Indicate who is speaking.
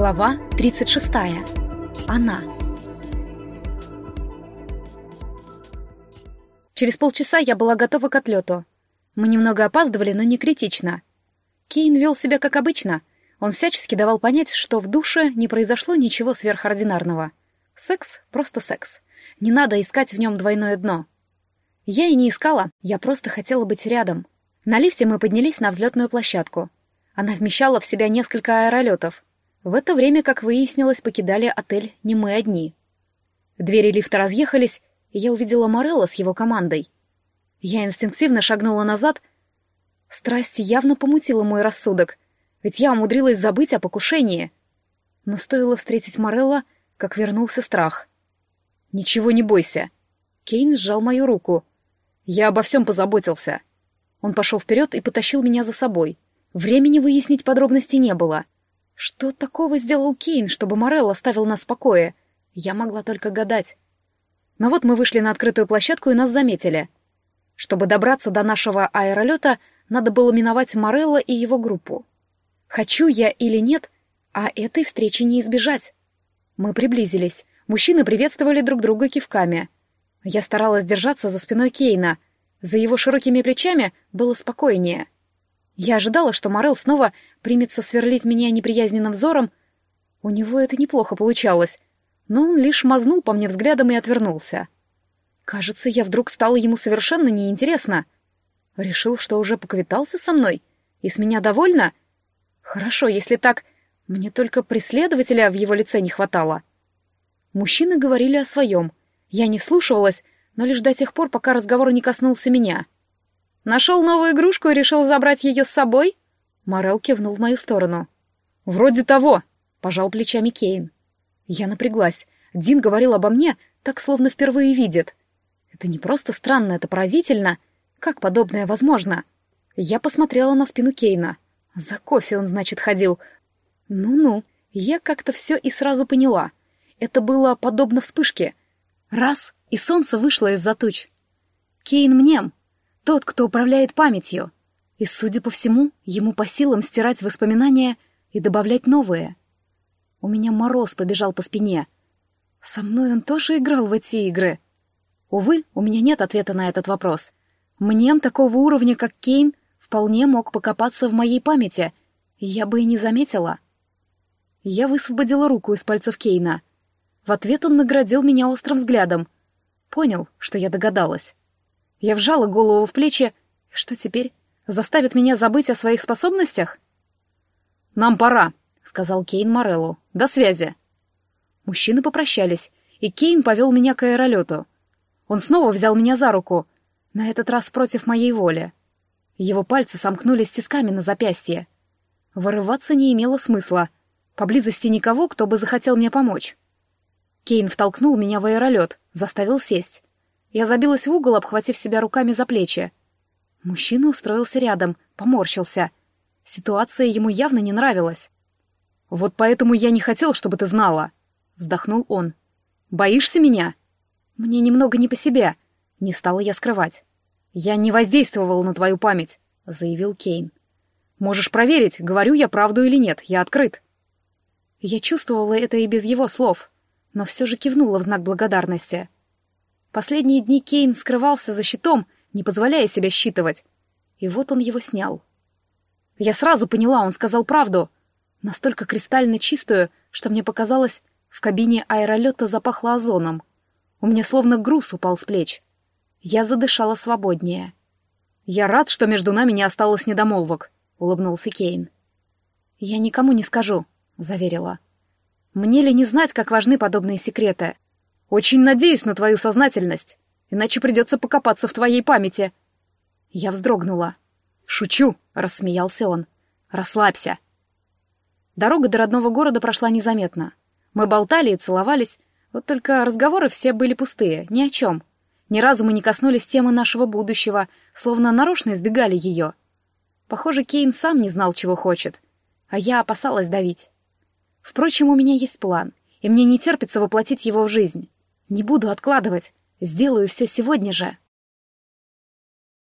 Speaker 1: Глава 36. Она. Через полчаса я была готова к отлету. Мы немного опаздывали, но не критично. Кейн вел себя как обычно. Он всячески давал понять, что в душе не произошло ничего сверхординарного. Секс — просто секс. Не надо искать в нем двойное дно. Я и не искала, я просто хотела быть рядом. На лифте мы поднялись на взлетную площадку. Она вмещала в себя несколько аэролетов. В это время, как выяснилось, покидали отель не мы одни. Двери лифта разъехались, и я увидела Морелла с его командой. Я инстинктивно шагнула назад. Страсть явно помутила мой рассудок, ведь я умудрилась забыть о покушении. Но стоило встретить Морелла, как вернулся страх. «Ничего не бойся». Кейн сжал мою руку. «Я обо всем позаботился». Он пошел вперед и потащил меня за собой. Времени выяснить подробности не было. Что такого сделал Кейн, чтобы Морелл оставил нас в покое? Я могла только гадать. Но вот мы вышли на открытую площадку и нас заметили. Чтобы добраться до нашего аэролета, надо было миновать Морелла и его группу. Хочу я или нет, а этой встречи не избежать. Мы приблизились. Мужчины приветствовали друг друга кивками. Я старалась держаться за спиной Кейна. За его широкими плечами было спокойнее. Я ожидала, что Морел снова примется сверлить меня неприязненным взором. У него это неплохо получалось, но он лишь мазнул по мне взглядом и отвернулся. Кажется, я вдруг стала ему совершенно неинтересна. Решил, что уже поквитался со мной, и с меня довольна? Хорошо, если так, мне только преследователя в его лице не хватало. Мужчины говорили о своем. Я не слушалась, но лишь до тех пор, пока разговор не коснулся меня. «Нашел новую игрушку и решил забрать ее с собой?» Морел кивнул в мою сторону. «Вроде того», — пожал плечами Кейн. Я напряглась. Дин говорил обо мне, так словно впервые видит. Это не просто странно, это поразительно. Как подобное возможно? Я посмотрела на спину Кейна. За кофе он, значит, ходил. Ну-ну, я как-то все и сразу поняла. Это было подобно вспышке. Раз, и солнце вышло из-за туч. Кейн мнем, тот, кто управляет памятью. И, судя по всему, ему по силам стирать воспоминания и добавлять новые. У меня мороз побежал по спине. Со мной он тоже играл в эти игры. Увы, у меня нет ответа на этот вопрос. Мнем такого уровня, как Кейн, вполне мог покопаться в моей памяти, я бы и не заметила. Я высвободила руку из пальцев Кейна — в ответ он наградил меня острым взглядом. Понял, что я догадалась. Я вжала голову в плечи. Что теперь? Заставит меня забыть о своих способностях? «Нам пора», — сказал Кейн Мореллу. «До связи». Мужчины попрощались, и Кейн повел меня к аэролету. Он снова взял меня за руку, на этот раз против моей воли. Его пальцы сомкнулись тисками на запястье. Вырываться не имело смысла. Поблизости никого, кто бы захотел мне помочь. Кейн втолкнул меня в аэролет, заставил сесть. Я забилась в угол, обхватив себя руками за плечи. Мужчина устроился рядом, поморщился. Ситуация ему явно не нравилась. «Вот поэтому я не хотел, чтобы ты знала», — вздохнул он. «Боишься меня?» «Мне немного не по себе», — не стала я скрывать. «Я не воздействовал на твою память», — заявил Кейн. «Можешь проверить, говорю я правду или нет, я открыт». Я чувствовала это и без его слов но все же кивнула в знак благодарности. Последние дни Кейн скрывался за щитом, не позволяя себя считывать. И вот он его снял. Я сразу поняла, он сказал правду. Настолько кристально чистую, что мне показалось, в кабине аэролета запахло озоном. У меня словно груз упал с плеч. Я задышала свободнее. «Я рад, что между нами не осталось недомолвок», — улыбнулся Кейн. «Я никому не скажу», — заверила. Мне ли не знать, как важны подобные секреты? Очень надеюсь на твою сознательность, иначе придется покопаться в твоей памяти. Я вздрогнула. «Шучу», — рассмеялся он. «Расслабься». Дорога до родного города прошла незаметно. Мы болтали и целовались, вот только разговоры все были пустые, ни о чем. Ни разу мы не коснулись темы нашего будущего, словно нарочно избегали ее. Похоже, Кейн сам не знал, чего хочет, а я опасалась давить. Впрочем, у меня есть план, и мне не терпится воплотить его в жизнь. Не буду откладывать, сделаю все сегодня же.